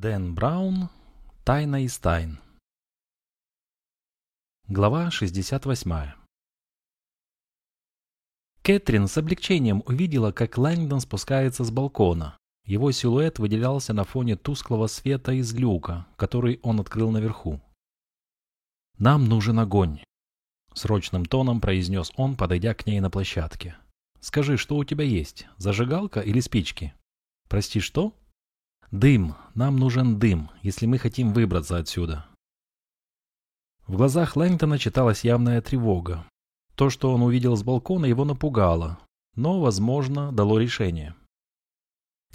Дэн Браун. Тайна из тайн. Глава 68. Кэтрин с облегчением увидела, как Лэнгдон спускается с балкона. Его силуэт выделялся на фоне тусклого света из люка, который он открыл наверху. «Нам нужен огонь», — срочным тоном произнес он, подойдя к ней на площадке. «Скажи, что у тебя есть, зажигалка или спички?» «Прости, что?» «Дым. Нам нужен дым, если мы хотим выбраться отсюда». В глазах Лэнгтона читалась явная тревога. То, что он увидел с балкона, его напугало, но, возможно, дало решение.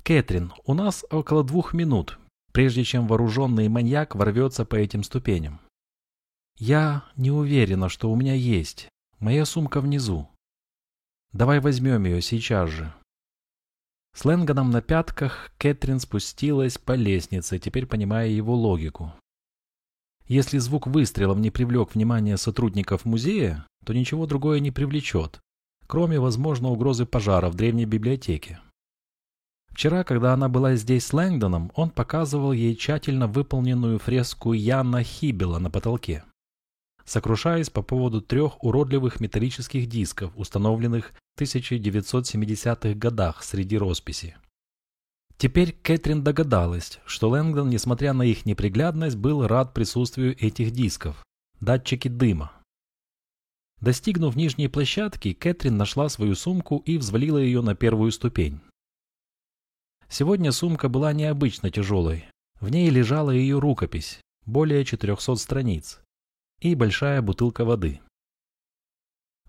«Кэтрин, у нас около двух минут, прежде чем вооруженный маньяк ворвется по этим ступеням. Я не уверена, что у меня есть. Моя сумка внизу. Давай возьмем ее сейчас же». С Лэнгоном на пятках Кэтрин спустилась по лестнице, теперь понимая его логику. Если звук выстрелов не привлек внимание сотрудников музея, то ничего другое не привлечет, кроме, возможно, угрозы пожара в древней библиотеке. Вчера, когда она была здесь с Лэнгдоном, он показывал ей тщательно выполненную фреску Яна Хибела на потолке сокрушаясь по поводу трех уродливых металлических дисков, установленных 1970-х годах среди росписи. Теперь Кэтрин догадалась, что Лэнгдон, несмотря на их неприглядность, был рад присутствию этих дисков – датчики дыма. Достигнув нижней площадки, Кэтрин нашла свою сумку и взвалила ее на первую ступень. Сегодня сумка была необычно тяжелой. В ней лежала ее рукопись, более 400 страниц, и большая бутылка воды.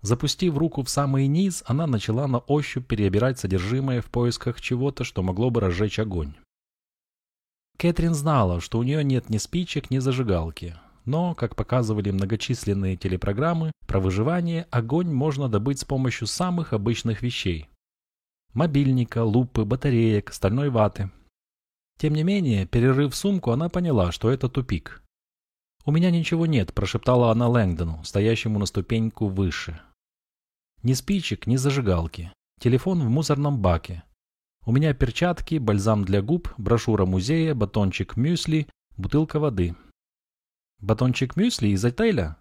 Запустив руку в самый низ, она начала на ощупь перебирать содержимое в поисках чего-то, что могло бы разжечь огонь. Кэтрин знала, что у нее нет ни спичек, ни зажигалки, но, как показывали многочисленные телепрограммы, про выживание огонь можно добыть с помощью самых обычных вещей. Мобильника, лупы, батареек, стальной ваты. Тем не менее, перерыв сумку, она поняла, что это тупик. «У меня ничего нет», – прошептала она Лэнгдону, стоящему на ступеньку выше. «Ни спичек, ни зажигалки. Телефон в мусорном баке. У меня перчатки, бальзам для губ, брошюра музея, батончик мюсли, бутылка воды». «Батончик мюсли из отеля?»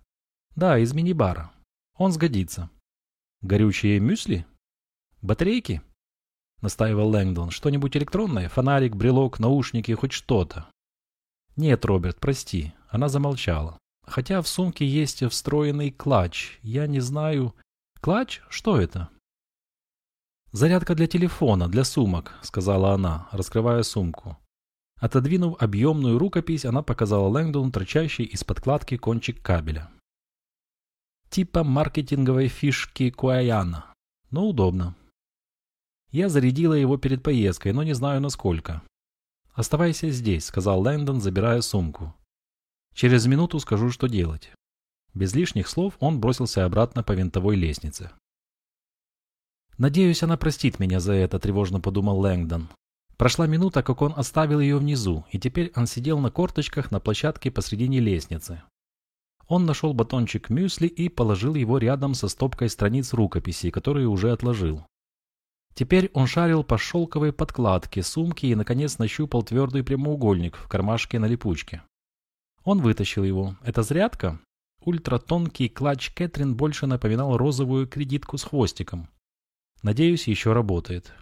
«Да, из мини-бара. Он сгодится». «Горючие мюсли?» «Батарейки?» – настаивал Лэнгдон. «Что-нибудь электронное? Фонарик, брелок, наушники, хоть что-то?» «Нет, Роберт, прости. Она замолчала. Хотя в сумке есть встроенный клатч. Я не знаю... Клатч? Что это? «Зарядка для телефона, для сумок», — сказала она, раскрывая сумку. Отодвинув объемную рукопись, она показала Лэнгдону торчащий из подкладки кончик кабеля. Типа маркетинговой фишки Куаяна. Но удобно. Я зарядила его перед поездкой, но не знаю насколько. «Оставайся здесь», — сказал Лэндон, забирая сумку. Через минуту скажу, что делать. Без лишних слов он бросился обратно по винтовой лестнице. «Надеюсь, она простит меня за это», – тревожно подумал Лэнгдон. Прошла минута, как он оставил ее внизу, и теперь он сидел на корточках на площадке посредине лестницы. Он нашел батончик мюсли и положил его рядом со стопкой страниц рукописи, которые уже отложил. Теперь он шарил по шелковой подкладке сумки и, наконец, нащупал твердый прямоугольник в кармашке на липучке. Он вытащил его. Это зарядка? Ультратонкий клатч Кэтрин больше напоминал розовую кредитку с хвостиком. Надеюсь, еще работает.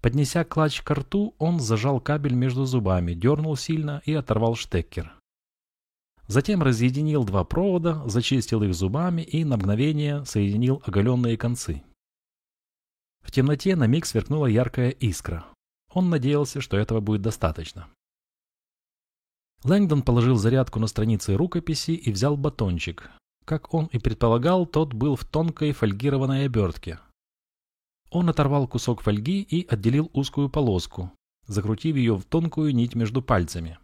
Поднеся клатч к рту, он зажал кабель между зубами, дернул сильно и оторвал штекер. Затем разъединил два провода, зачистил их зубами и на мгновение соединил оголенные концы. В темноте на миг сверкнула яркая искра. Он надеялся, что этого будет достаточно. Лэнгдон положил зарядку на страницы рукописи и взял батончик. Как он и предполагал, тот был в тонкой фольгированной обертке. Он оторвал кусок фольги и отделил узкую полоску, закрутив ее в тонкую нить между пальцами.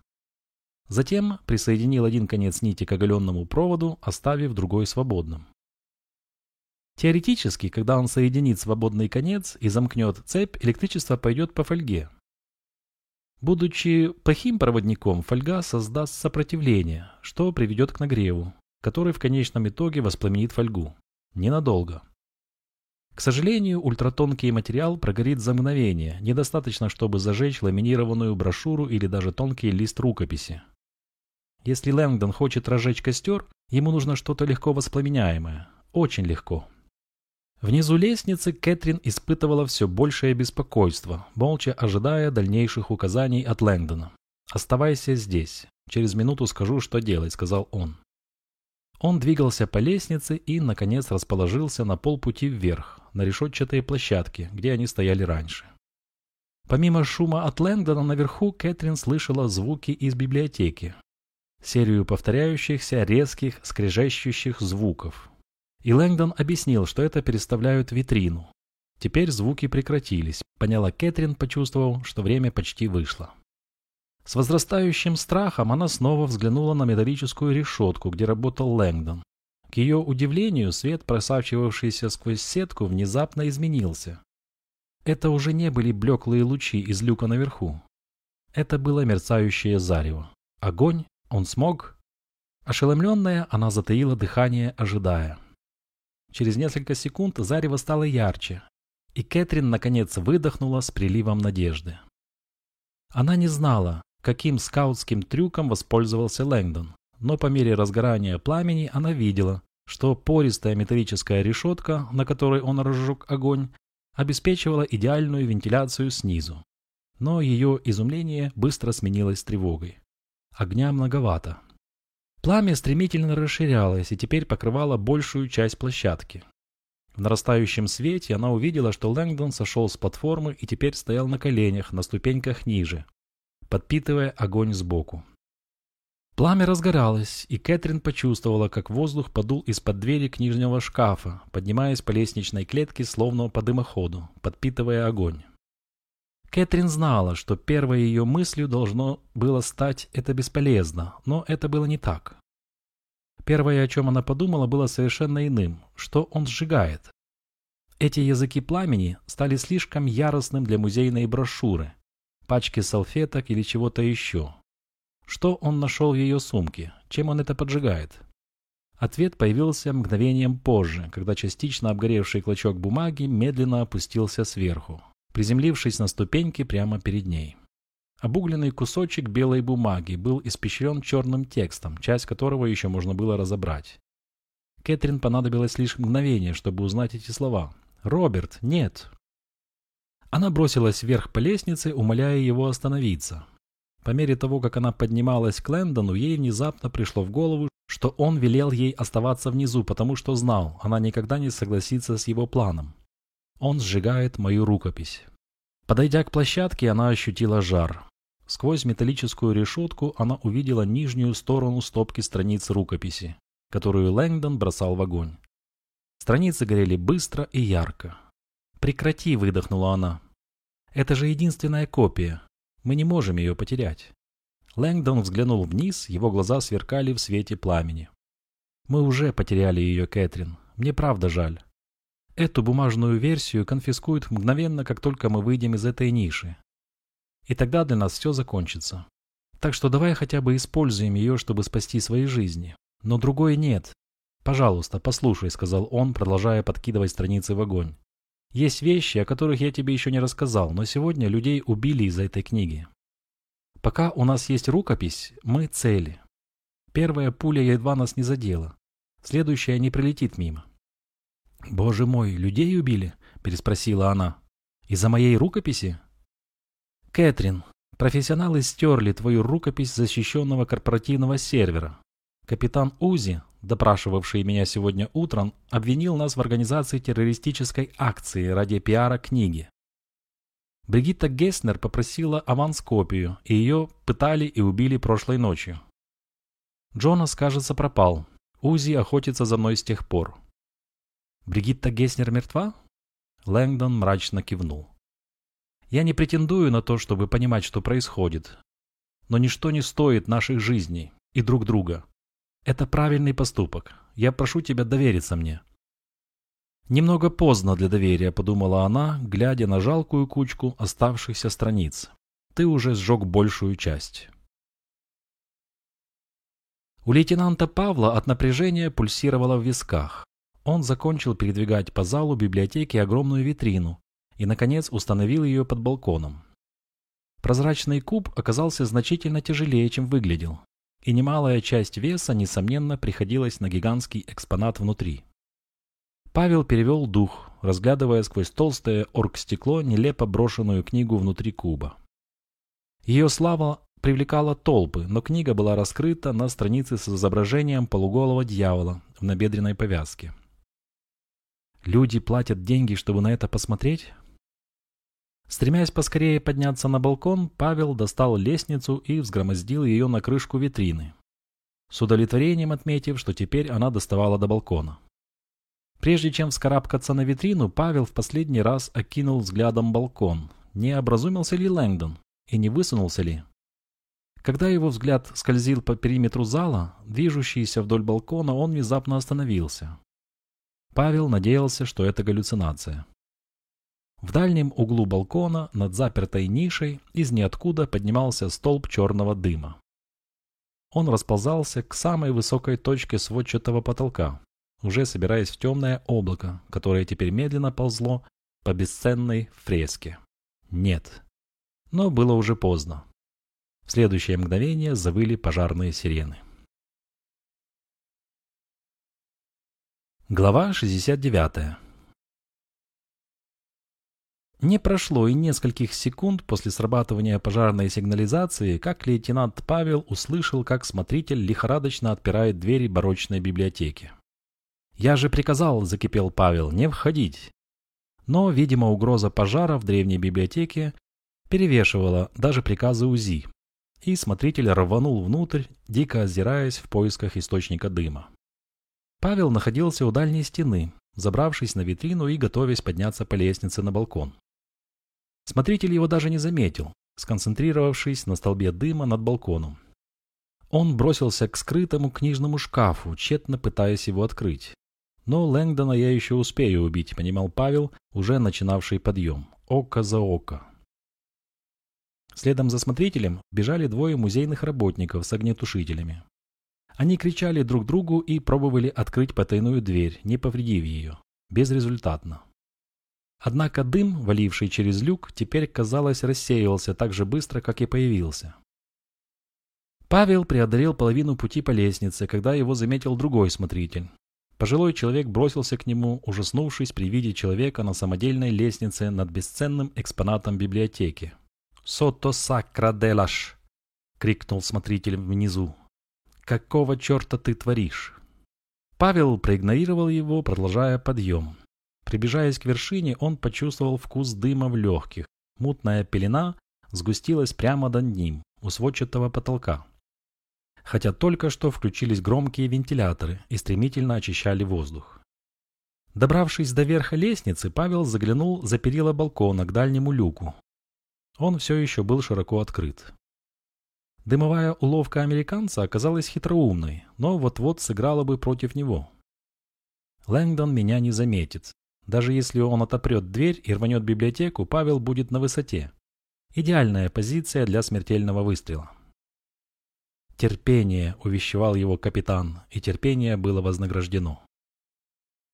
Затем присоединил один конец нити к оголенному проводу, оставив другой свободным. Теоретически, когда он соединит свободный конец и замкнет цепь, электричество пойдет по фольге, Будучи плохим проводником, фольга создаст сопротивление, что приведет к нагреву, который в конечном итоге воспламенит фольгу. Ненадолго. К сожалению, ультратонкий материал прогорит за мгновение, недостаточно, чтобы зажечь ламинированную брошюру или даже тонкий лист рукописи. Если Лэнгдон хочет разжечь костер, ему нужно что-то легко воспламеняемое. Очень легко. Внизу лестницы Кэтрин испытывала все большее беспокойство, молча ожидая дальнейших указаний от Лэнгдона. «Оставайся здесь. Через минуту скажу, что делать», — сказал он. Он двигался по лестнице и, наконец, расположился на полпути вверх, на решетчатые площадки, где они стояли раньше. Помимо шума от Лэнгдона наверху Кэтрин слышала звуки из библиотеки. Серию повторяющихся резких, скрежещущих звуков. И Лэнгдон объяснил, что это переставляют витрину. Теперь звуки прекратились, поняла Кэтрин, почувствовав, что время почти вышло. С возрастающим страхом она снова взглянула на металлическую решетку, где работал Лэнгдон. К ее удивлению, свет, просачивавшийся сквозь сетку, внезапно изменился. Это уже не были блеклые лучи из люка наверху. Это было мерцающее зарево. Огонь? Он смог? Ошеломленная, она затаила дыхание, ожидая. Через несколько секунд зарево стало ярче, и Кэтрин наконец выдохнула с приливом надежды. Она не знала, каким скаутским трюком воспользовался Лэнгдон. Но по мере разгорания пламени она видела, что пористая металлическая решетка, на которой он разжег огонь, обеспечивала идеальную вентиляцию снизу. Но ее изумление быстро сменилось тревогой. Огня многовато. Пламя стремительно расширялось и теперь покрывало большую часть площадки. В нарастающем свете она увидела, что Лэнгдон сошел с платформы и теперь стоял на коленях на ступеньках ниже, подпитывая огонь сбоку. Пламя разгоралось, и Кэтрин почувствовала, как воздух подул из-под двери книжного шкафа, поднимаясь по лестничной клетке, словно по дымоходу, подпитывая огонь. Кэтрин знала, что первой ее мыслью должно было стать «это бесполезно», но это было не так. Первое, о чем она подумала, было совершенно иным, что он сжигает. Эти языки пламени стали слишком яростным для музейной брошюры, пачки салфеток или чего-то еще. Что он нашел в ее сумке? Чем он это поджигает? Ответ появился мгновением позже, когда частично обгоревший клочок бумаги медленно опустился сверху, приземлившись на ступеньки прямо перед ней. Обугленный кусочек белой бумаги был испещрен черным текстом, часть которого еще можно было разобрать. Кэтрин понадобилось лишь мгновение, чтобы узнать эти слова. «Роберт, нет!» Она бросилась вверх по лестнице, умоляя его остановиться. По мере того, как она поднималась к Лэндону, ей внезапно пришло в голову, что он велел ей оставаться внизу, потому что знал, она никогда не согласится с его планом. Он сжигает мою рукопись. Подойдя к площадке, она ощутила жар. Сквозь металлическую решетку она увидела нижнюю сторону стопки страниц рукописи, которую Лэнгдон бросал в огонь. Страницы горели быстро и ярко. «Прекрати!» – выдохнула она. «Это же единственная копия. Мы не можем ее потерять». Лэнгдон взглянул вниз, его глаза сверкали в свете пламени. «Мы уже потеряли ее, Кэтрин. Мне правда жаль. Эту бумажную версию конфискуют мгновенно, как только мы выйдем из этой ниши. И тогда для нас все закончится. Так что давай хотя бы используем ее, чтобы спасти свои жизни. Но другой нет. Пожалуйста, послушай», — сказал он, продолжая подкидывать страницы в огонь. Есть вещи, о которых я тебе еще не рассказал, но сегодня людей убили из-за этой книги. Пока у нас есть рукопись, мы цели. Первая пуля едва нас не задела. Следующая не прилетит мимо. «Боже мой, людей убили?» – переспросила она. «Из-за моей рукописи?» «Кэтрин, профессионалы стерли твою рукопись защищенного корпоративного сервера. Капитан Узи, допрашивавший меня сегодня утром, обвинил нас в организации террористической акции ради пиара книги. Бригитта Геснер попросила аванс-копию, и ее пытали и убили прошлой ночью. Джонас, кажется, пропал. Узи охотится за мной с тех пор. Бригитта Геснер мертва? Лэнгдон мрачно кивнул. Я не претендую на то, чтобы понимать, что происходит. Но ничто не стоит наших жизней и друг друга. Это правильный поступок. Я прошу тебя довериться мне». Немного поздно для доверия, подумала она, глядя на жалкую кучку оставшихся страниц. Ты уже сжег большую часть. У лейтенанта Павла от напряжения пульсировало в висках. Он закончил передвигать по залу библиотеки огромную витрину и, наконец, установил ее под балконом. Прозрачный куб оказался значительно тяжелее, чем выглядел, и немалая часть веса, несомненно, приходилась на гигантский экспонат внутри. Павел перевел дух, разглядывая сквозь толстое оргстекло нелепо брошенную книгу внутри куба. Ее слава привлекала толпы, но книга была раскрыта на странице с изображением полуголого дьявола в набедренной повязке. Люди платят деньги, чтобы на это посмотреть? Стремясь поскорее подняться на балкон, Павел достал лестницу и взгромоздил ее на крышку витрины, с удовлетворением отметив, что теперь она доставала до балкона. Прежде чем вскарабкаться на витрину, Павел в последний раз окинул взглядом балкон. Не образумился ли Лэнгдон? И не высунулся ли? Когда его взгляд скользил по периметру зала, движущийся вдоль балкона, он внезапно остановился. Павел надеялся, что это галлюцинация. В дальнем углу балкона над запертой нишей из ниоткуда поднимался столб черного дыма. Он расползался к самой высокой точке сводчатого потолка, уже собираясь в темное облако, которое теперь медленно ползло по бесценной фреске. Нет. Но было уже поздно. В следующее мгновение завыли пожарные сирены. Глава 69. Не прошло и нескольких секунд после срабатывания пожарной сигнализации, как лейтенант Павел услышал, как смотритель лихорадочно отпирает двери барочной библиотеки. «Я же приказал», — закипел Павел, — «не входить». Но, видимо, угроза пожара в древней библиотеке перевешивала даже приказы УЗИ, и смотритель рванул внутрь, дико озираясь в поисках источника дыма. Павел находился у дальней стены, забравшись на витрину и готовясь подняться по лестнице на балкон. Смотритель его даже не заметил, сконцентрировавшись на столбе дыма над балконом. Он бросился к скрытому книжному шкафу, тщетно пытаясь его открыть. Но Лэнгдона я еще успею убить, понимал Павел, уже начинавший подъем. Око за око. Следом за смотрителем бежали двое музейных работников с огнетушителями. Они кричали друг другу и пробовали открыть потайную дверь, не повредив ее. Безрезультатно. Однако дым, валивший через люк, теперь, казалось, рассеивался так же быстро, как и появился. Павел преодолел половину пути по лестнице, когда его заметил другой смотритель. Пожилой человек бросился к нему, ужаснувшись при виде человека на самодельной лестнице над бесценным экспонатом библиотеки. «Сото сакра делаш!» — крикнул смотритель внизу. «Какого черта ты творишь?» Павел проигнорировал его, продолжая подъем. Приближаясь к вершине, он почувствовал вкус дыма в легких. Мутная пелена сгустилась прямо над ним, у сводчатого потолка. Хотя только что включились громкие вентиляторы и стремительно очищали воздух. Добравшись до верха лестницы, Павел заглянул за перила балкона к дальнему люку. Он все еще был широко открыт. Дымовая уловка американца оказалась хитроумной, но вот-вот сыграла бы против него. Лэнгдон меня не заметит. Даже если он отопрет дверь и рванет библиотеку, Павел будет на высоте. Идеальная позиция для смертельного выстрела. «Терпение», — увещевал его капитан, и терпение было вознаграждено.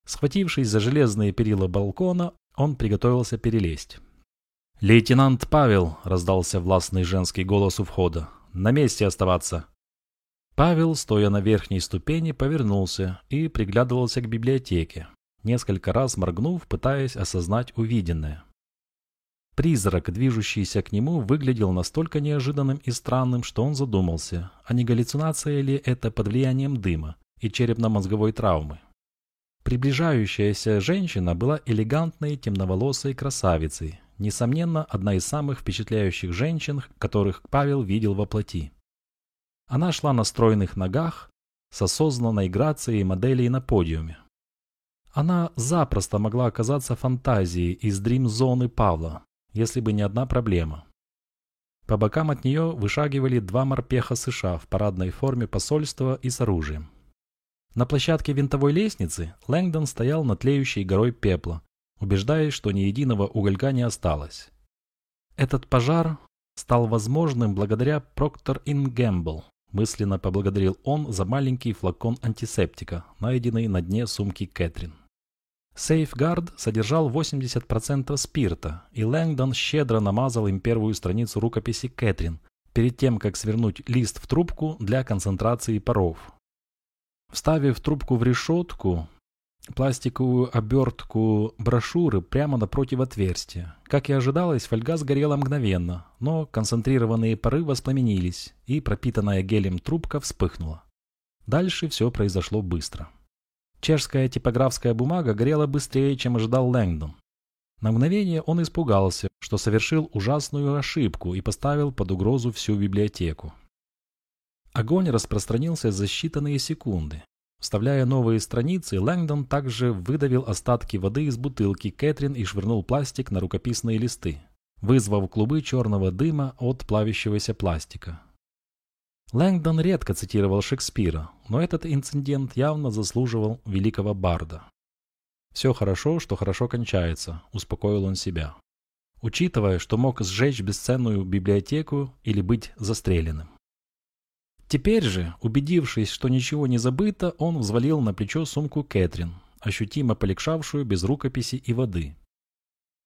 Схватившись за железные перила балкона, он приготовился перелезть. «Лейтенант Павел!» — раздался властный женский голос у входа. На месте оставаться!» Павел, стоя на верхней ступени, повернулся и приглядывался к библиотеке, несколько раз моргнув, пытаясь осознать увиденное. Призрак, движущийся к нему, выглядел настолько неожиданным и странным, что он задумался, а не галлюцинация ли это под влиянием дыма и черепно-мозговой травмы. Приближающаяся женщина была элегантной темноволосой красавицей, несомненно, одна из самых впечатляющих женщин, которых Павел видел во плоти. Она шла на стройных ногах, с осознанной грацией моделей на подиуме. Она запросто могла оказаться фантазией из дрим-зоны Павла, если бы не одна проблема. По бокам от нее вышагивали два морпеха США в парадной форме посольства и с оружием. На площадке винтовой лестницы Лэнгдон стоял над тлеющей горой пепла, убеждаясь, что ни единого уголька не осталось. Этот пожар стал возможным благодаря Ин Гэмбл, мысленно поблагодарил он за маленький флакон антисептика, найденный на дне сумки Кэтрин. Сейфгард содержал 80% спирта, и Лэнгдон щедро намазал им первую страницу рукописи Кэтрин, перед тем, как свернуть лист в трубку для концентрации паров. Вставив трубку в решетку, пластиковую обертку брошюры прямо напротив отверстия. Как и ожидалось, фольга сгорела мгновенно, но концентрированные пары воспламенились, и пропитанная гелем трубка вспыхнула. Дальше все произошло быстро. Чешская типографская бумага горела быстрее, чем ожидал Лэнгдон. На мгновение он испугался, что совершил ужасную ошибку и поставил под угрозу всю библиотеку. Огонь распространился за считанные секунды. Вставляя новые страницы, Лэнгдон также выдавил остатки воды из бутылки Кэтрин и швырнул пластик на рукописные листы, вызвав клубы черного дыма от плавящегося пластика. Лэнгдон редко цитировал Шекспира, но этот инцидент явно заслуживал великого барда. «Все хорошо, что хорошо кончается», – успокоил он себя. Учитывая, что мог сжечь бесценную библиотеку или быть застреленным. Теперь же, убедившись, что ничего не забыто, он взвалил на плечо сумку Кэтрин, ощутимо полегшавшую без рукописи и воды.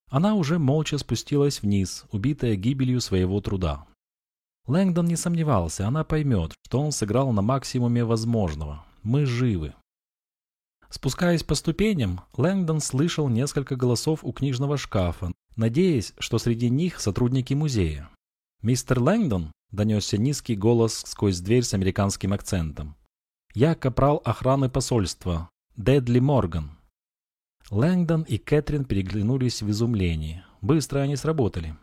Она уже молча спустилась вниз, убитая гибелью своего труда. Лэнгдон не сомневался, она поймет, что он сыграл на максимуме возможного. Мы живы. Спускаясь по ступеням, Лэнгдон слышал несколько голосов у книжного шкафа, надеясь, что среди них сотрудники музея. «Мистер Лэнгдон?» – донесся низкий голос сквозь дверь с американским акцентом. «Я капрал охраны посольства. Дедли Морган». Лэнгдон и Кэтрин переглянулись в изумлении. Быстро они сработали.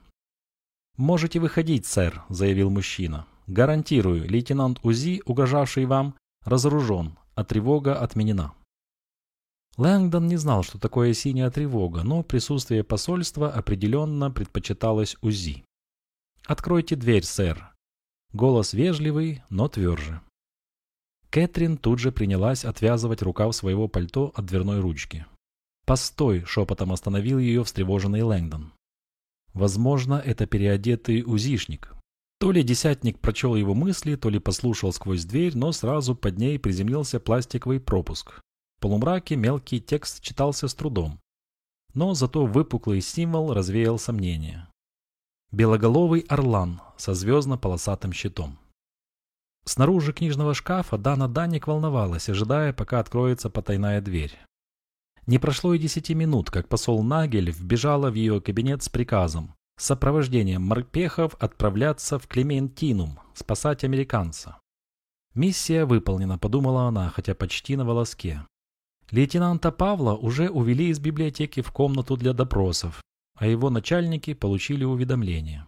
«Можете выходить, сэр», — заявил мужчина. «Гарантирую, лейтенант УЗИ, угрожавший вам, разоружен, а тревога отменена». Лэнгдон не знал, что такое синяя тревога, но присутствие посольства определенно предпочиталось УЗИ. «Откройте дверь, сэр». Голос вежливый, но тверже. Кэтрин тут же принялась отвязывать рукав своего пальто от дверной ручки. «Постой!» — шепотом остановил ее встревоженный Лэнгдон. Возможно, это переодетый узишник. То ли десятник прочел его мысли, то ли послушал сквозь дверь, но сразу под ней приземлился пластиковый пропуск. В полумраке мелкий текст читался с трудом. Но зато выпуклый символ развеял сомнения. Белоголовый орлан со звездно-полосатым щитом. Снаружи книжного шкафа Дана Даник волновалась, ожидая, пока откроется потайная дверь. Не прошло и десяти минут, как посол Нагель вбежала в ее кабинет с приказом с сопровождением морпехов отправляться в Клементинум, спасать американца. Миссия выполнена, подумала она, хотя почти на волоске. Лейтенанта Павла уже увели из библиотеки в комнату для допросов, а его начальники получили уведомление.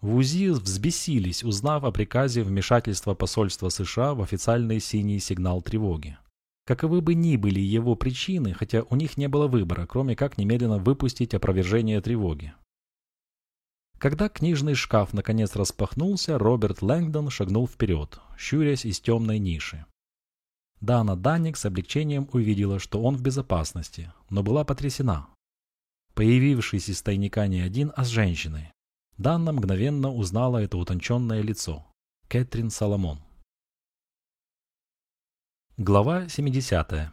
В УЗИ взбесились, узнав о приказе вмешательства посольства США в официальный синий сигнал тревоги. Каковы бы ни были его причины, хотя у них не было выбора, кроме как немедленно выпустить опровержение тревоги. Когда книжный шкаф наконец распахнулся, Роберт Лэнгдон шагнул вперед, щурясь из темной ниши. Дана Данник с облегчением увидела, что он в безопасности, но была потрясена. Появившись из тайника не один, а с женщиной. Дана мгновенно узнала это утонченное лицо. Кэтрин Соломон. Глава 70.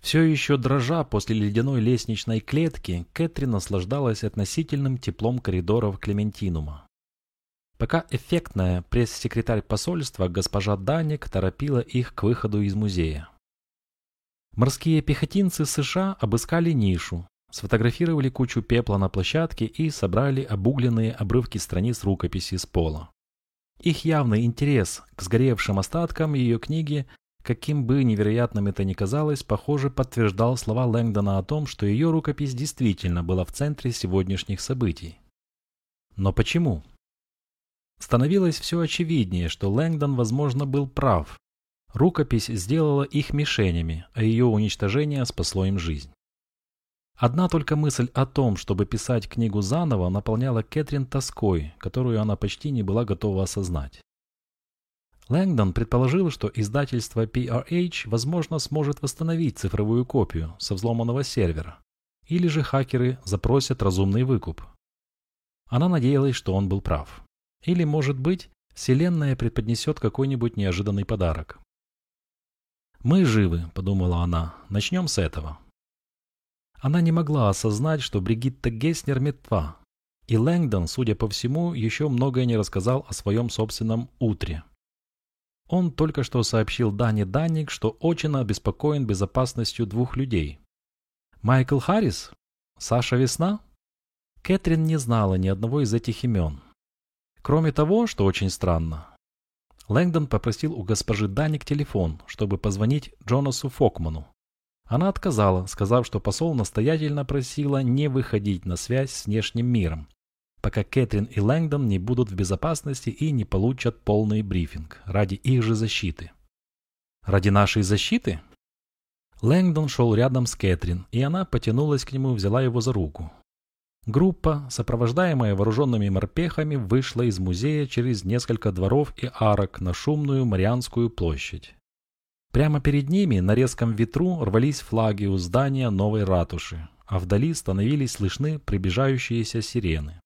Все еще дрожа после ледяной лестничной клетки, Кэтрин наслаждалась относительным теплом коридоров Клементинума. Пока эффектная пресс-секретарь посольства госпожа Даник торопила их к выходу из музея. Морские пехотинцы США обыскали нишу, сфотографировали кучу пепла на площадке и собрали обугленные обрывки страниц рукописи с пола. Их явный интерес к сгоревшим остаткам ее книги, каким бы невероятным это ни казалось, похоже подтверждал слова Лэнгдона о том, что ее рукопись действительно была в центре сегодняшних событий. Но почему? Становилось все очевиднее, что Лэнгдон, возможно, был прав. Рукопись сделала их мишенями, а ее уничтожение спасло им жизнь. Одна только мысль о том, чтобы писать книгу заново, наполняла Кэтрин тоской, которую она почти не была готова осознать. Лэнгдон предположил, что издательство PRH, возможно, сможет восстановить цифровую копию со взломанного сервера, или же хакеры запросят разумный выкуп. Она надеялась, что он был прав. Или, может быть, Вселенная преподнесет какой-нибудь неожиданный подарок. «Мы живы», — подумала она. «Начнем с этого». Она не могла осознать, что Бригитта Геснер мертва, и Лэнгдон, судя по всему, еще многое не рассказал о своем собственном утре. Он только что сообщил Дане Данник, что очень обеспокоен безопасностью двух людей. Майкл Харрис? Саша Весна? Кэтрин не знала ни одного из этих имен. Кроме того, что очень странно, Лэнгдон попросил у госпожи Даник телефон, чтобы позвонить Джонасу Фокману. Она отказала, сказав, что посол настоятельно просила не выходить на связь с внешним миром, пока Кэтрин и Лэнгдон не будут в безопасности и не получат полный брифинг ради их же защиты. Ради нашей защиты? Лэнгдон шел рядом с Кэтрин, и она потянулась к нему и взяла его за руку. Группа, сопровождаемая вооруженными морпехами, вышла из музея через несколько дворов и арок на шумную Марианскую площадь. Прямо перед ними на резком ветру рвались флаги у здания новой ратуши, а вдали становились слышны приближающиеся сирены.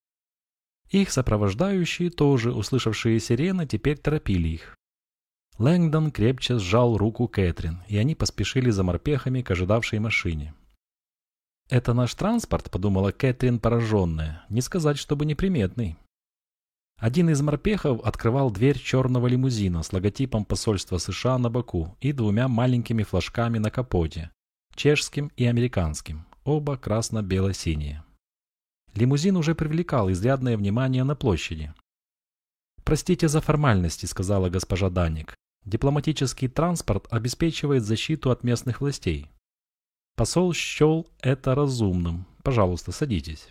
Их сопровождающие, тоже услышавшие сирены, теперь торопили их. Лэнгдон крепче сжал руку Кэтрин, и они поспешили за морпехами к ожидавшей машине. «Это наш транспорт?» – подумала Кэтрин пораженная. «Не сказать, чтобы неприметный». Один из морпехов открывал дверь черного лимузина с логотипом посольства США на боку и двумя маленькими флажками на капоте – чешским и американским, оба красно-бело-синие. Лимузин уже привлекал изрядное внимание на площади. «Простите за формальности», – сказала госпожа Даник. «Дипломатический транспорт обеспечивает защиту от местных властей. Посол счел это разумным. Пожалуйста, садитесь.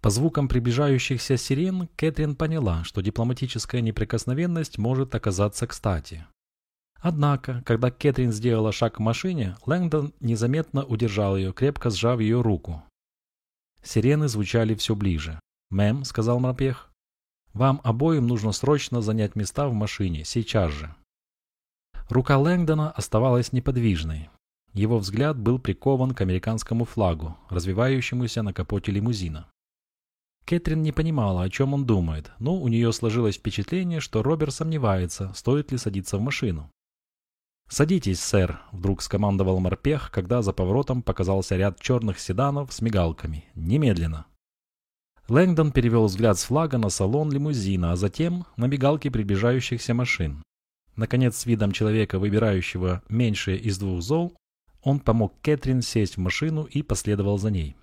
По звукам приближающихся сирен Кэтрин поняла, что дипломатическая неприкосновенность может оказаться кстати. Однако, когда Кэтрин сделала шаг к машине, Лэнгдон незаметно удержал ее, крепко сжав ее руку. Сирены звучали все ближе. «Мэм», — сказал морпех, — «вам обоим нужно срочно занять места в машине, сейчас же». Рука Лэнгдона оставалась неподвижной. Его взгляд был прикован к американскому флагу, развивающемуся на капоте лимузина. Кэтрин не понимала, о чем он думает, но у нее сложилось впечатление, что Роберт сомневается, стоит ли садиться в машину. «Садитесь, сэр», — вдруг скомандовал морпех, когда за поворотом показался ряд черных седанов с мигалками. «Немедленно». Лэнгдон перевел взгляд с флага на салон лимузина, а затем на мигалки приближающихся машин. Наконец, с видом человека, выбирающего меньшее из двух зол, он помог Кэтрин сесть в машину и последовал за ней.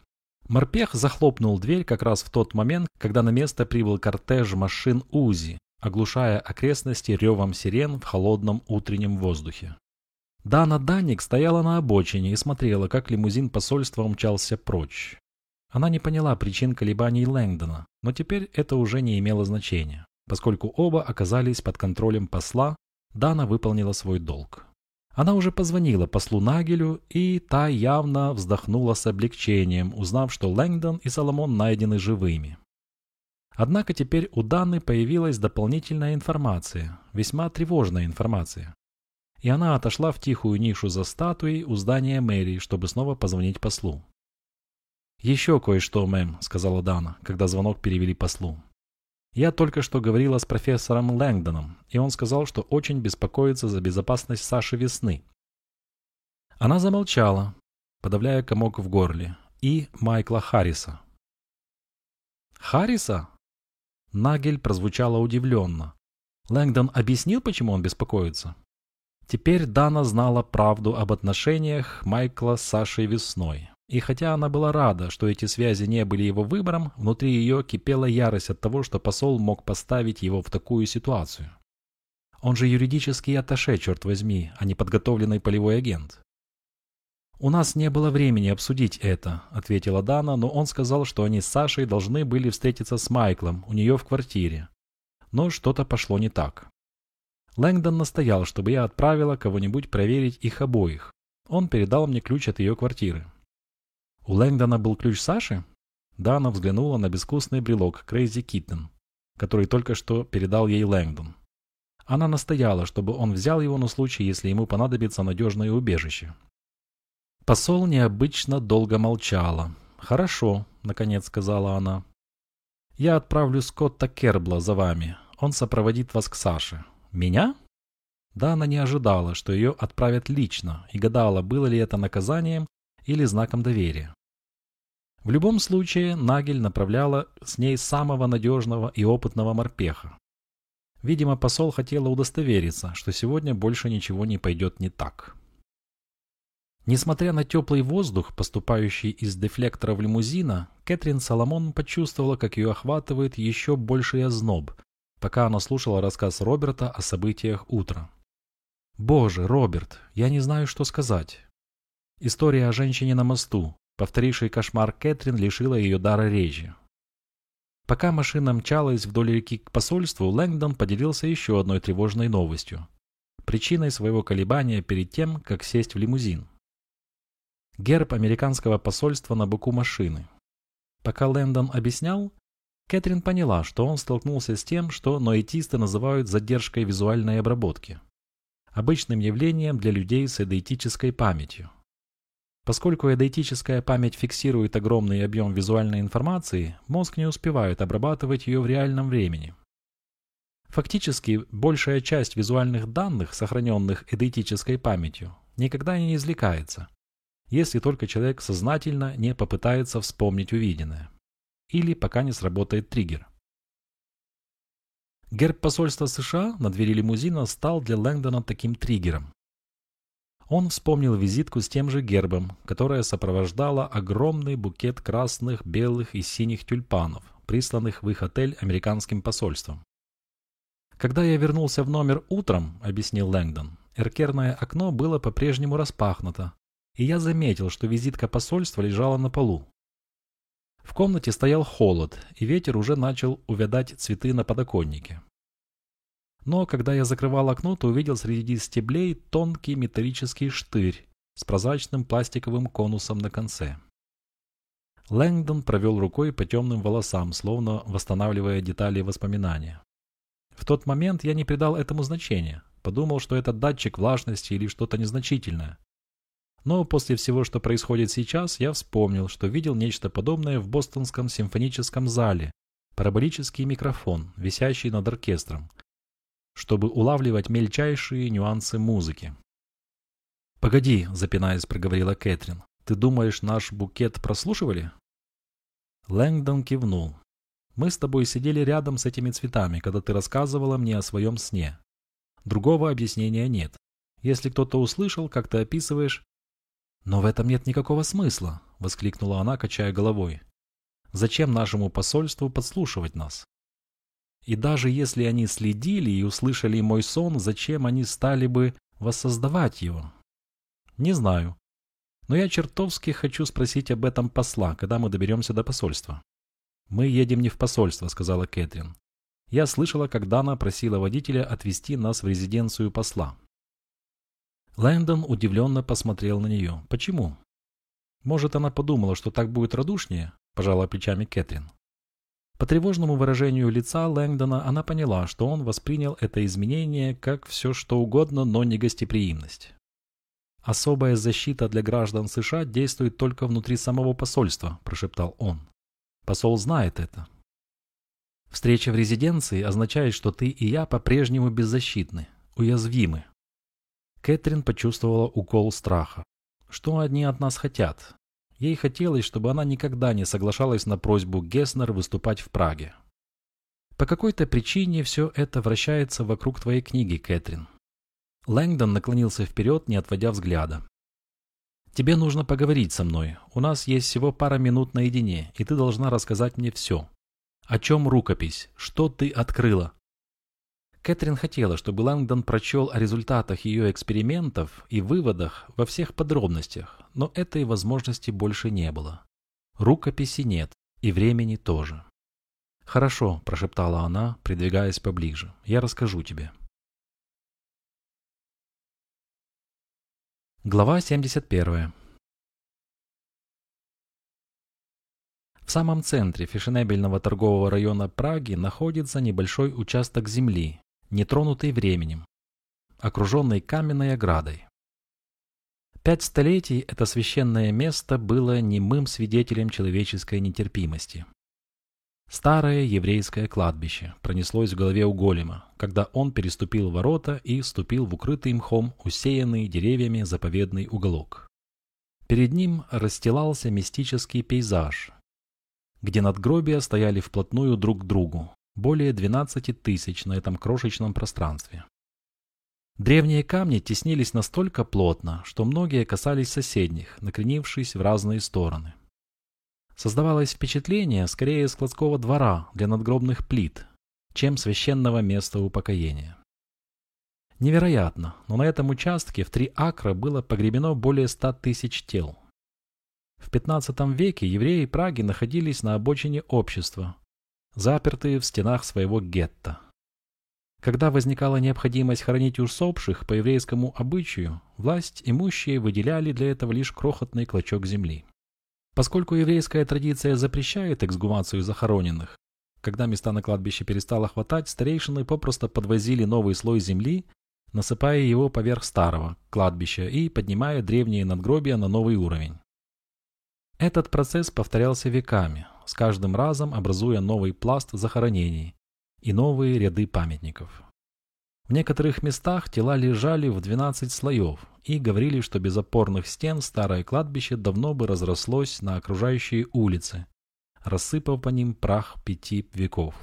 Морпех захлопнул дверь как раз в тот момент, когда на место прибыл кортеж машин УЗИ, оглушая окрестности ревом сирен в холодном утреннем воздухе. Дана Даник стояла на обочине и смотрела, как лимузин посольства умчался прочь. Она не поняла причин колебаний Лэнгдона, но теперь это уже не имело значения. Поскольку оба оказались под контролем посла, Дана выполнила свой долг. Она уже позвонила послу Нагелю, и та явно вздохнула с облегчением, узнав, что Лэнгдон и Соломон найдены живыми. Однако теперь у Даны появилась дополнительная информация, весьма тревожная информация. И она отошла в тихую нишу за статуей у здания мэрии, чтобы снова позвонить послу. «Еще кое-что, мэм», — сказала Дана, когда звонок перевели послу. Я только что говорила с профессором Лэнгдоном, и он сказал, что очень беспокоится за безопасность Саши Весны. Она замолчала, подавляя комок в горле, и Майкла Харриса. «Харриса?» Нагель прозвучало удивленно. Лэнгдон объяснил, почему он беспокоится? Теперь Дана знала правду об отношениях Майкла с Сашей Весной. И хотя она была рада, что эти связи не были его выбором, внутри ее кипела ярость от того, что посол мог поставить его в такую ситуацию. Он же юридический атташе, черт возьми, а не подготовленный полевой агент. «У нас не было времени обсудить это», — ответила Дана, но он сказал, что они с Сашей должны были встретиться с Майклом у нее в квартире. Но что-то пошло не так. Лэнгдон настоял, чтобы я отправила кого-нибудь проверить их обоих. Он передал мне ключ от ее квартиры. У Лэнгдона был ключ Саши? Дана взглянула на безвкусный брелок Crazy Kitten, который только что передал ей Лэнгдон. Она настояла, чтобы он взял его на случай, если ему понадобится надежное убежище. Посол необычно долго молчала. «Хорошо», — наконец сказала она. «Я отправлю Скотта Кербла за вами. Он сопроводит вас к Саше». «Меня?» Да, она не ожидала, что ее отправят лично, и гадала, было ли это наказанием или знаком доверия. В любом случае, Нагель направляла с ней самого надежного и опытного морпеха. Видимо, посол хотела удостовериться, что сегодня больше ничего не пойдет не так. Несмотря на теплый воздух, поступающий из дефлекторов лимузина, Кэтрин Соломон почувствовала, как ее охватывает еще больший озноб, пока она слушала рассказ Роберта о событиях утра. «Боже, Роберт, я не знаю, что сказать». История о женщине на мосту, повторивший кошмар Кэтрин, лишила ее дара речи. Пока машина мчалась вдоль реки к посольству, Лэнгдон поделился еще одной тревожной новостью. Причиной своего колебания перед тем, как сесть в лимузин. Герб американского посольства на боку машины. Пока Лэндон объяснял, Кэтрин поняла, что он столкнулся с тем, что ноэтисты называют задержкой визуальной обработки. Обычным явлением для людей с эдейтической памятью. Поскольку эдейтическая память фиксирует огромный объем визуальной информации, мозг не успевает обрабатывать ее в реальном времени. Фактически, большая часть визуальных данных, сохраненных эдейтической памятью, никогда не извлекается, если только человек сознательно не попытается вспомнить увиденное. Или пока не сработает триггер. Герб посольства США на двери лимузина стал для Лэнгдона таким триггером. Он вспомнил визитку с тем же гербом, которая сопровождала огромный букет красных, белых и синих тюльпанов, присланных в их отель американским посольством. «Когда я вернулся в номер утром», — объяснил Лэнгдон, — «эркерное окно было по-прежнему распахнуто, и я заметил, что визитка посольства лежала на полу. В комнате стоял холод, и ветер уже начал увядать цветы на подоконнике. Но когда я закрывал окно, то увидел среди стеблей тонкий металлический штырь с прозрачным пластиковым конусом на конце. Лэнгдон провел рукой по темным волосам, словно восстанавливая детали воспоминания. В тот момент я не придал этому значения, подумал, что это датчик влажности или что-то незначительное. Но после всего, что происходит сейчас, я вспомнил, что видел нечто подобное в бостонском симфоническом зале, параболический микрофон, висящий над оркестром, чтобы улавливать мельчайшие нюансы музыки. «Погоди», — запинаясь, проговорила Кэтрин, — «ты думаешь, наш букет прослушивали?» Лэнгдон кивнул. «Мы с тобой сидели рядом с этими цветами, когда ты рассказывала мне о своем сне. Другого объяснения нет. Если кто-то услышал, как ты описываешь...» «Но в этом нет никакого смысла», — воскликнула она, качая головой. «Зачем нашему посольству подслушивать нас? И даже если они следили и услышали мой сон, зачем они стали бы воссоздавать его? Не знаю. Но я чертовски хочу спросить об этом посла, когда мы доберемся до посольства. «Мы едем не в посольство», — сказала Кэтрин. Я слышала, как Дана просила водителя отвезти нас в резиденцию посла. Лэндон удивленно посмотрел на нее. «Почему?» «Может, она подумала, что так будет радушнее?» – пожала плечами Кэтрин. По тревожному выражению лица Лэнгдона она поняла, что он воспринял это изменение как все что угодно, но не гостеприимность. «Особая защита для граждан США действует только внутри самого посольства», – прошептал он. «Посол знает это». «Встреча в резиденции означает, что ты и я по-прежнему беззащитны, уязвимы». Кэтрин почувствовала укол страха. Что они от нас хотят? Ей хотелось, чтобы она никогда не соглашалась на просьбу Геснер выступать в Праге. По какой-то причине все это вращается вокруг твоей книги, Кэтрин. Лэнгдон наклонился вперед, не отводя взгляда. «Тебе нужно поговорить со мной. У нас есть всего пара минут наедине, и ты должна рассказать мне все. О чем рукопись? Что ты открыла? Кэтрин хотела, чтобы Лэнгдон прочел о результатах ее экспериментов и выводах во всех подробностях, но этой возможности больше не было. Рукописи нет, и времени тоже. «Хорошо», – прошептала она, придвигаясь поближе, – «я расскажу тебе». Глава 71 В самом центре фешенебельного торгового района Праги находится небольшой участок земли, нетронутый временем, окруженный каменной оградой. Пять столетий это священное место было немым свидетелем человеческой нетерпимости. Старое еврейское кладбище пронеслось в голове у голема, когда он переступил ворота и ступил в укрытый мхом, усеянный деревьями заповедный уголок. Перед ним расстилался мистический пейзаж, где надгробия стояли вплотную друг к другу, более 12 тысяч на этом крошечном пространстве. Древние камни теснились настолько плотно, что многие касались соседних, накренившись в разные стороны. Создавалось впечатление скорее складского двора для надгробных плит, чем священного места упокоения. Невероятно, но на этом участке в три акра было погребено более ста тысяч тел. В 15 веке евреи Праги находились на обочине общества, запертые в стенах своего гетто. Когда возникала необходимость хоронить усопших по еврейскому обычаю, власть имущие выделяли для этого лишь крохотный клочок земли. Поскольку еврейская традиция запрещает эксгумацию захороненных, когда места на кладбище перестало хватать, старейшины попросту подвозили новый слой земли, насыпая его поверх старого кладбища и поднимая древние надгробия на новый уровень. Этот процесс повторялся веками, с каждым разом образуя новый пласт захоронений и новые ряды памятников. В некоторых местах тела лежали в 12 слоев и говорили, что без опорных стен старое кладбище давно бы разрослось на окружающие улицы, рассыпав по ним прах пяти веков.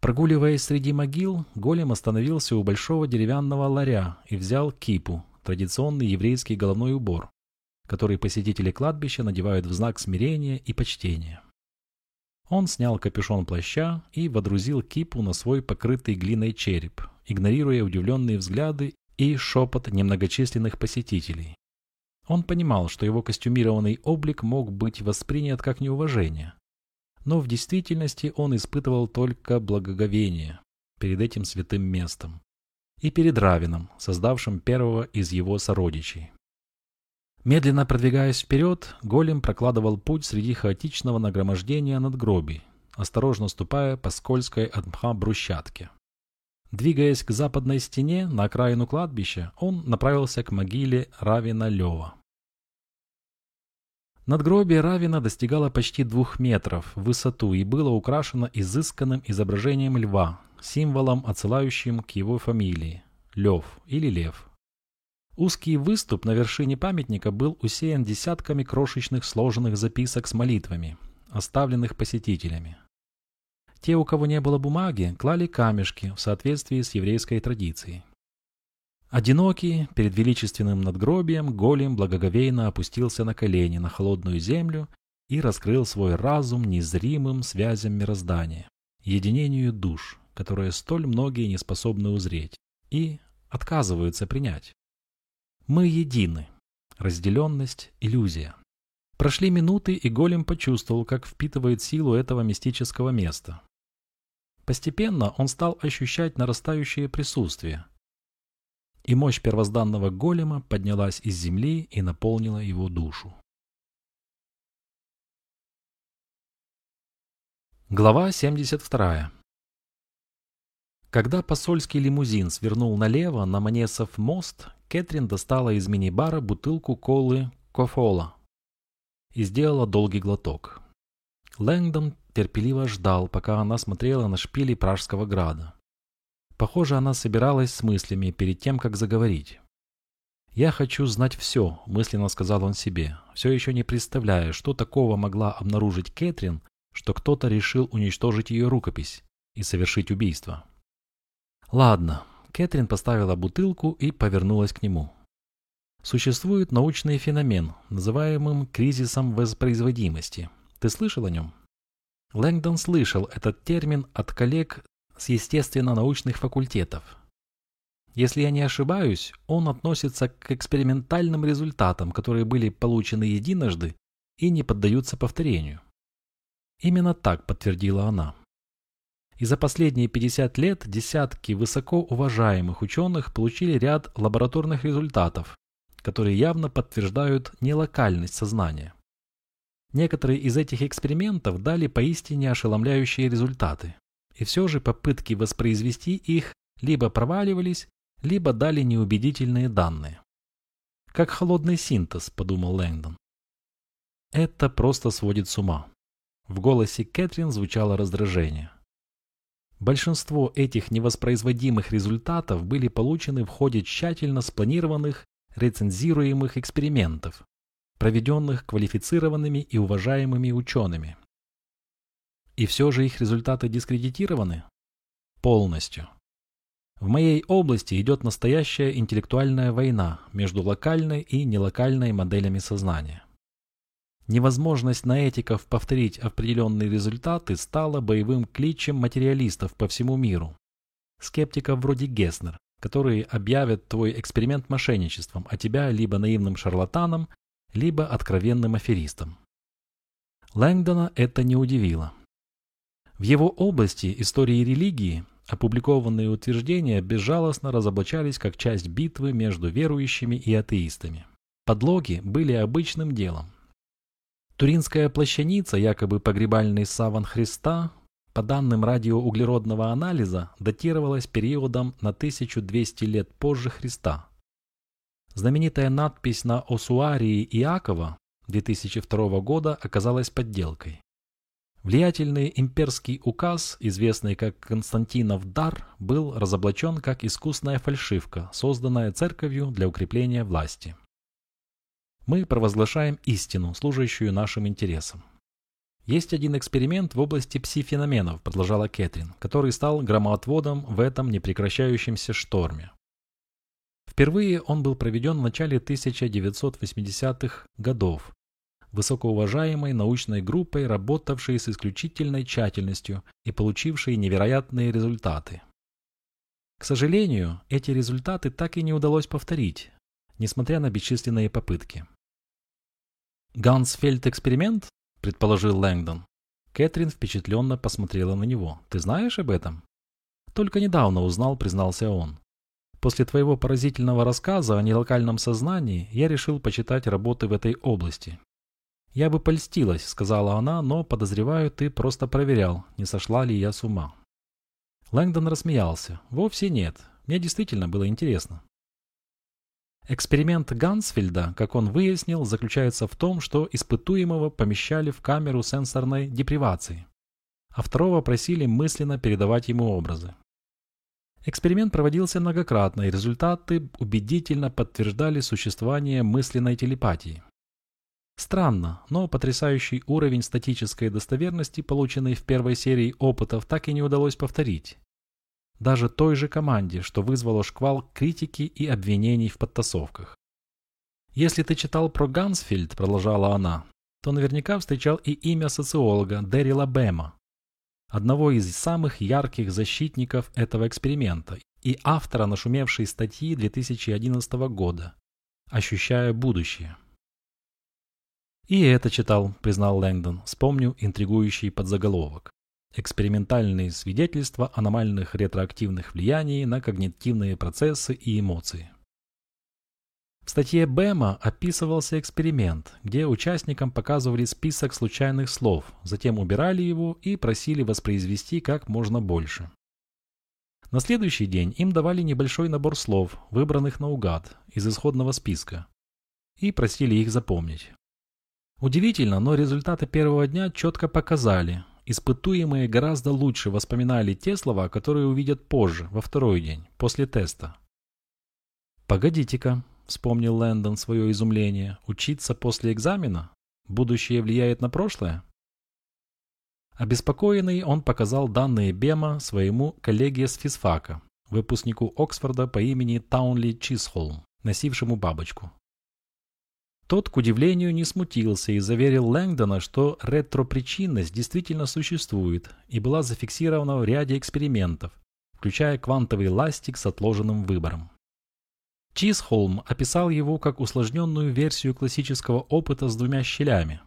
Прогуливаясь среди могил, голем остановился у большого деревянного ларя и взял кипу, традиционный еврейский головной убор, который посетители кладбища надевают в знак смирения и почтения. Он снял капюшон плаща и водрузил кипу на свой покрытый глиной череп, игнорируя удивленные взгляды и шепот немногочисленных посетителей. Он понимал, что его костюмированный облик мог быть воспринят как неуважение. Но в действительности он испытывал только благоговение перед этим святым местом и перед Равином, создавшим первого из его сородичей. Медленно продвигаясь вперед, голем прокладывал путь среди хаотичного нагромождения надгробий, осторожно ступая по скользкой от мха брусчатке. Двигаясь к западной стене, на окраину кладбища, он направился к могиле Равина Лева. Надгробие Равина достигало почти двух метров в высоту и было украшено изысканным изображением льва, символом, отсылающим к его фамилии – Лев или Лев – Узкий выступ на вершине памятника был усеян десятками крошечных сложенных записок с молитвами, оставленных посетителями. Те, у кого не было бумаги, клали камешки в соответствии с еврейской традицией. Одинокий, перед величественным надгробием, голем благоговейно опустился на колени на холодную землю и раскрыл свой разум незримым связям мироздания, единению душ, которые столь многие не способны узреть и отказываются принять. Мы едины. Разделенность – иллюзия. Прошли минуты, и голем почувствовал, как впитывает силу этого мистического места. Постепенно он стал ощущать нарастающее присутствие. И мощь первозданного голема поднялась из земли и наполнила его душу. Глава 72. Когда посольский лимузин свернул налево на Манесов мост, Кэтрин достала из мини-бара бутылку колы Кофола и сделала долгий глоток. Лэнгдон терпеливо ждал, пока она смотрела на шпили Пражского града. Похоже, она собиралась с мыслями перед тем, как заговорить. «Я хочу знать все», – мысленно сказал он себе, все еще не представляя, что такого могла обнаружить Кэтрин, что кто-то решил уничтожить ее рукопись и совершить убийство. «Ладно, Кэтрин поставила бутылку и повернулась к нему. Существует научный феномен, называемый кризисом воспроизводимости. Ты слышал о нем? Лэнгдон слышал этот термин от коллег с естественно-научных факультетов. Если я не ошибаюсь, он относится к экспериментальным результатам, которые были получены единожды и не поддаются повторению. Именно так подтвердила она. И за последние 50 лет десятки высокоуважаемых ученых получили ряд лабораторных результатов, которые явно подтверждают нелокальность сознания. Некоторые из этих экспериментов дали поистине ошеломляющие результаты. И все же попытки воспроизвести их либо проваливались, либо дали неубедительные данные. Как холодный синтез, подумал Лэнгдон. Это просто сводит с ума. В голосе Кэтрин звучало раздражение. Большинство этих невоспроизводимых результатов были получены в ходе тщательно спланированных, рецензируемых экспериментов, проведенных квалифицированными и уважаемыми учеными. И все же их результаты дискредитированы? Полностью. В моей области идет настоящая интеллектуальная война между локальной и нелокальной моделями сознания. Невозможность наэтиков повторить определенные результаты стала боевым кличем материалистов по всему миру. Скептиков вроде Геснер, которые объявят твой эксперимент мошенничеством, а тебя либо наивным шарлатаном, либо откровенным аферистом. Лэнгдона это не удивило. В его области истории религии опубликованные утверждения безжалостно разоблачались как часть битвы между верующими и атеистами. Подлоги были обычным делом. Туринская плащаница, якобы погребальный саван Христа, по данным радиоуглеродного анализа, датировалась периодом на 1200 лет позже Христа. Знаменитая надпись на осуарии Иакова 2002 года оказалась подделкой. Влиятельный имперский указ, известный как Константинов дар, был разоблачен как искусная фальшивка, созданная церковью для укрепления власти. Мы провозглашаем истину, служащую нашим интересам. Есть один эксперимент в области пси-феноменов, продолжала Кэтрин, который стал громоотводом в этом непрекращающемся шторме. Впервые он был проведен в начале 1980-х годов высокоуважаемой научной группой, работавшей с исключительной тщательностью и получившей невероятные результаты. К сожалению, эти результаты так и не удалось повторить, несмотря на бесчисленные попытки. «Гансфельд-эксперимент?» – предположил Лэнгдон. Кэтрин впечатленно посмотрела на него. «Ты знаешь об этом?» «Только недавно узнал», – признался он. «После твоего поразительного рассказа о нелокальном сознании я решил почитать работы в этой области. «Я бы польстилась», — сказала она, — «но, подозреваю, ты просто проверял, не сошла ли я с ума». Лэнгдон рассмеялся. «Вовсе нет. Мне действительно было интересно». Эксперимент Гансфельда, как он выяснил, заключается в том, что испытуемого помещали в камеру сенсорной депривации, а второго просили мысленно передавать ему образы. Эксперимент проводился многократно, и результаты убедительно подтверждали существование мысленной телепатии. Странно, но потрясающий уровень статической достоверности, полученный в первой серии опытов, так и не удалось повторить. Даже той же команде, что вызвало шквал критики и обвинений в подтасовках. «Если ты читал про Гансфильд», — продолжала она, то наверняка встречал и имя социолога Дэрила Бэма, одного из самых ярких защитников этого эксперимента и автора нашумевшей статьи 2011 года «Ощущая будущее». «И это читал», — признал Лэнгдон, вспомню интригующий подзаголовок. Экспериментальные свидетельства аномальных ретроактивных влияний на когнитивные процессы и эмоции. В статье Бэма описывался эксперимент, где участникам показывали список случайных слов, затем убирали его и просили воспроизвести как можно больше. На следующий день им давали небольшой набор слов, выбранных наугад, из исходного списка, и просили их запомнить. Удивительно, но результаты первого дня четко показали. Испытуемые гораздо лучше воспоминали те слова, которые увидят позже, во второй день, после теста. «Погодите-ка», — вспомнил Лэндон свое изумление, — «учиться после экзамена? Будущее влияет на прошлое?» Обеспокоенный он показал данные Бема своему коллеге с физфака, выпускнику Оксфорда по имени Таунли Чисхолм, носившему бабочку. Тот, к удивлению, не смутился и заверил Лэнгдона, что ретропричинность действительно существует и была зафиксирована в ряде экспериментов, включая квантовый ластик с отложенным выбором. Чисхолм описал его как усложненную версию классического опыта с двумя щелями.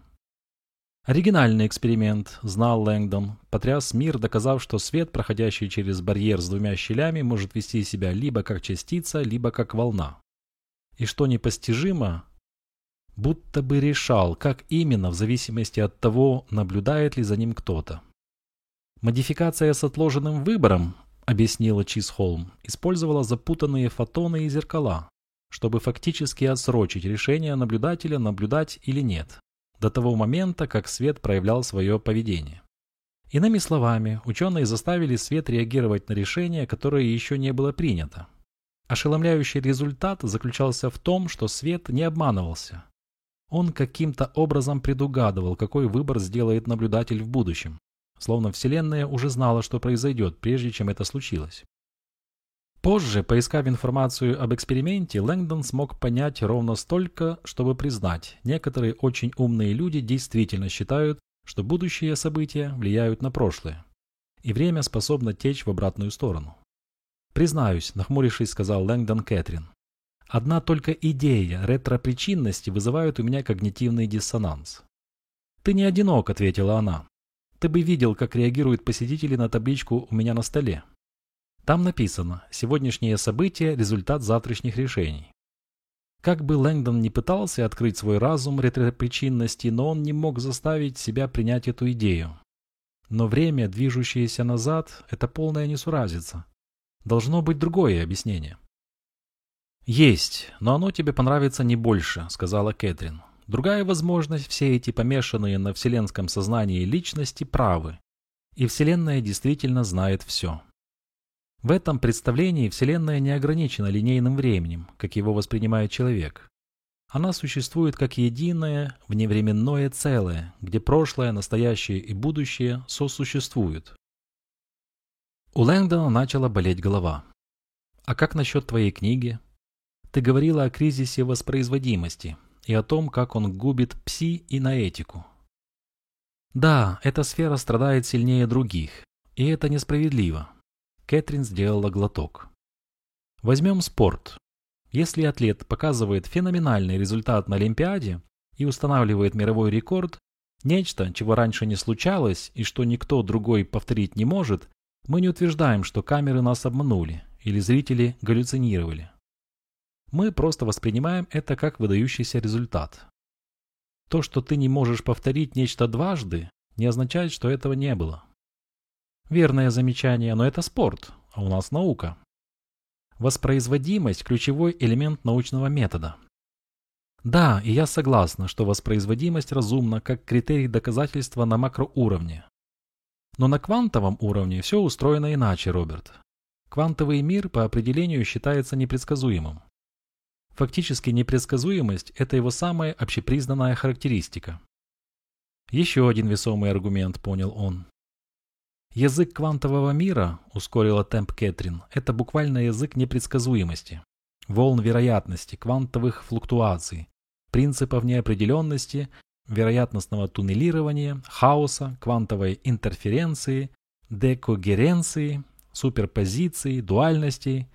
Оригинальный эксперимент, знал Лэнгдон, потряс мир, доказав, что свет, проходящий через барьер с двумя щелями, может вести себя либо как частица, либо как волна. И что непостижимо, будто бы решал, как именно, в зависимости от того, наблюдает ли за ним кто-то. Модификация с отложенным выбором, объяснила Чизхолм, использовала запутанные фотоны и зеркала, чтобы фактически отсрочить решение наблюдателя, наблюдать или нет. до того момента, как свет проявлял свое поведение. Иными словами, ученые заставили свет реагировать на решение, которое еще не было принято. Ошеломляющий результат заключался в том, что свет не обманывался. Он каким-то образом предугадывал, какой выбор сделает наблюдатель в будущем, словно Вселенная уже знала, что произойдет, прежде чем это случилось. Позже, поискав информацию об эксперименте, Лэнгдон смог понять ровно столько, чтобы признать, некоторые очень умные люди действительно считают, что будущие события влияют на прошлое, и время способно течь в обратную сторону. «Признаюсь», — нахмурившись, сказал Лэнгдон Кэтрин, «одна только идея ретропричинности вызывает у меня когнитивный диссонанс». «Ты не одинок», — ответила она. «Ты бы видел, как реагируют посетители на табличку у меня на столе». Там написано «Сегодняшние события – результат завтрашних решений». Как бы Лэнгдон не пытался открыть свой разум ретропричинности, но он не мог заставить себя принять эту идею. Но время, движущееся назад, это полная несуразица. Должно быть другое объяснение. «Есть, но оно тебе понравится не больше», — сказала Кэтрин. «Другая возможность, все эти помешанные на вселенском сознании личности правы. И Вселенная действительно знает все. В этом представлении Вселенная не ограничена линейным временем, как его воспринимает человек. Она существует как единое, вневременное целое, где прошлое, настоящее и будущее сосуществуют. У Лэнгдона начала болеть голова. «А как насчет твоей книги? Ты говорила о кризисе воспроизводимости и о том, как он губит пси и наэтику. Да, эта сфера страдает сильнее других, и это несправедливо. Кэтрин сделала глоток. Возьмем спорт. Если атлет показывает феноменальный результат на Олимпиаде и устанавливает мировой рекорд, нечто, чего раньше не случалось и что никто другой повторить не может, мы не утверждаем, что камеры нас обманули или зрители галлюцинировали. Мы просто воспринимаем это как выдающийся результат. То, что ты не можешь повторить нечто дважды, не означает, что этого не было. Верное замечание, но это спорт, а у нас наука. Воспроизводимость – ключевой элемент научного метода. Да, и я согласна, что воспроизводимость разумна как критерий доказательства на макроуровне. Но на квантовом уровне все устроено иначе, Роберт. Квантовый мир по определению считается непредсказуемым. Фактически непредсказуемость – это его самая общепризнанная характеристика. Еще один весомый аргумент, понял он. Язык квантового мира, ускорила темп Кэтрин, это буквально язык непредсказуемости, волн вероятности, квантовых флуктуаций, принципов неопределенности, вероятностного туннелирования, хаоса, квантовой интерференции, декогеренции, суперпозиции, дуальностей.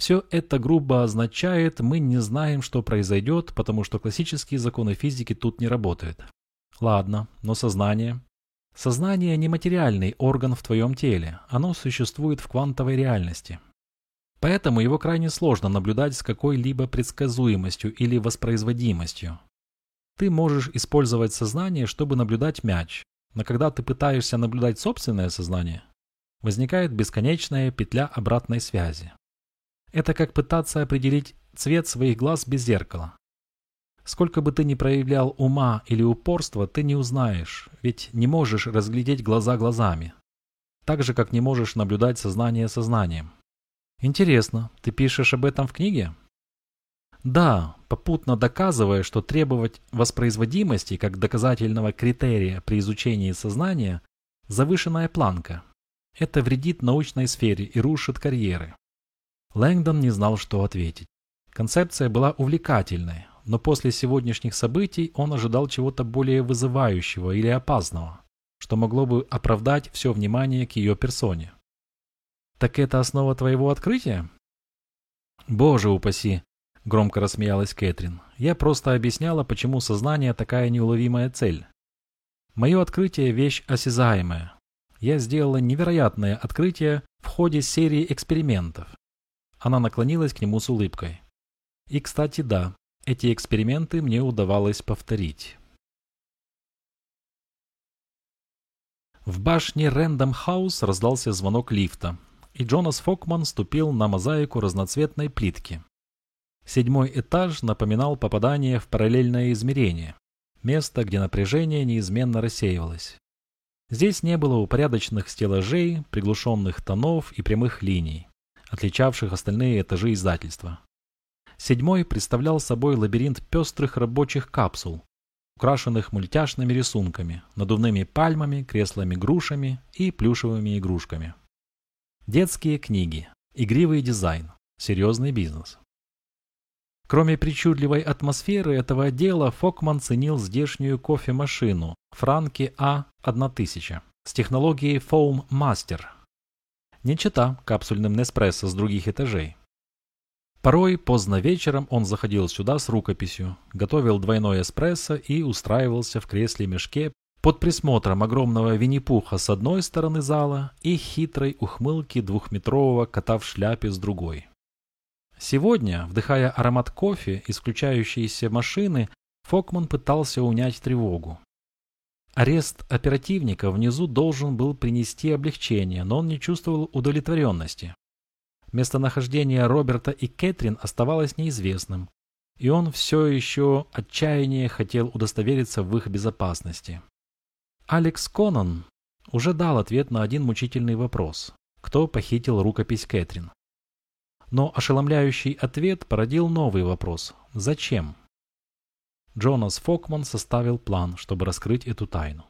Все это грубо означает, мы не знаем, что произойдет, потому что классические законы физики тут не работают. Ладно, но сознание, Сознание – нематериальный орган в твоем теле, оно существует в квантовой реальности. Поэтому его крайне сложно наблюдать с какой-либо предсказуемостью или воспроизводимостью. Ты можешь использовать сознание, чтобы наблюдать мяч, но когда ты пытаешься наблюдать собственное сознание, возникает бесконечная петля обратной связи. Это как пытаться определить цвет своих глаз без зеркала. Сколько бы ты ни проявлял ума или упорства, ты не узнаешь, ведь не можешь разглядеть глаза глазами. Так же, как не можешь наблюдать сознание сознанием. Интересно, ты пишешь об этом в книге? Да, попутно доказывая, что требовать воспроизводимости как доказательного критерия при изучении сознания – завышенная планка. Это вредит научной сфере и рушит карьеры. Лэнгдон не знал, что ответить. Концепция была увлекательной, но после сегодняшних событий он ожидал чего-то более вызывающего или опасного, что могло бы оправдать все внимание к ее персоне. «Так это основа твоего открытия?» «Боже упаси!» – громко рассмеялась Кэтрин. «Я просто объясняла, почему сознание такая неуловимая цель. Мое открытие – вещь осязаемая. Я сделала невероятное открытие в ходе серии экспериментов». Она наклонилась к нему с улыбкой. «И, кстати, да, эти эксперименты мне удавалось повторить. В башне Рэндом Хаус раздался звонок лифта, и Джонас Фокман ступил на мозаику разноцветной плитки. Седьмой этаж напоминал попадание в параллельное измерение, место, где напряжение неизменно рассеивалось. Здесь не было упорядоченных стеллажей, приглушенных тонов и прямых линий, отличавших остальные этажи издательства. Седьмой представлял собой лабиринт пестрых рабочих капсул, украшенных мультяшными рисунками, надувными пальмами, креслами-грушами и плюшевыми игрушками. Детские книги, игривый дизайн, серьезный бизнес. Кроме причудливой атмосферы этого отдела, Фокман ценил здешнюю кофемашину Франки А1000 с технологией Foam Master. Не чита капсульным Неспрессо с других этажей. Порой поздно вечером он заходил сюда с рукописью, готовил двойной эспрессо и устраивался в кресле-мешке под присмотром огромного Винни-Пуха с одной стороны зала и хитрой ухмылки двухметрового кота в шляпе с другой. Сегодня, вдыхая аромат кофе из включающейся машины, Фокман пытался унять тревогу. Арест оперативника внизу должен был принести облегчение, но он не чувствовал удовлетворенности. Местонахождение Роберта и Кэтрин оставалось неизвестным, и он все еще отчаяние хотел удостовериться в их безопасности. Алекс Конан уже дал ответ на один мучительный вопрос. Кто похитил рукопись Кэтрин? Но ошеломляющий ответ породил новый вопрос. Зачем? Джонас Фокман составил план, чтобы раскрыть эту тайну.